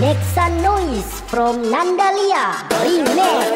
Make some noise from Nandalia Remix.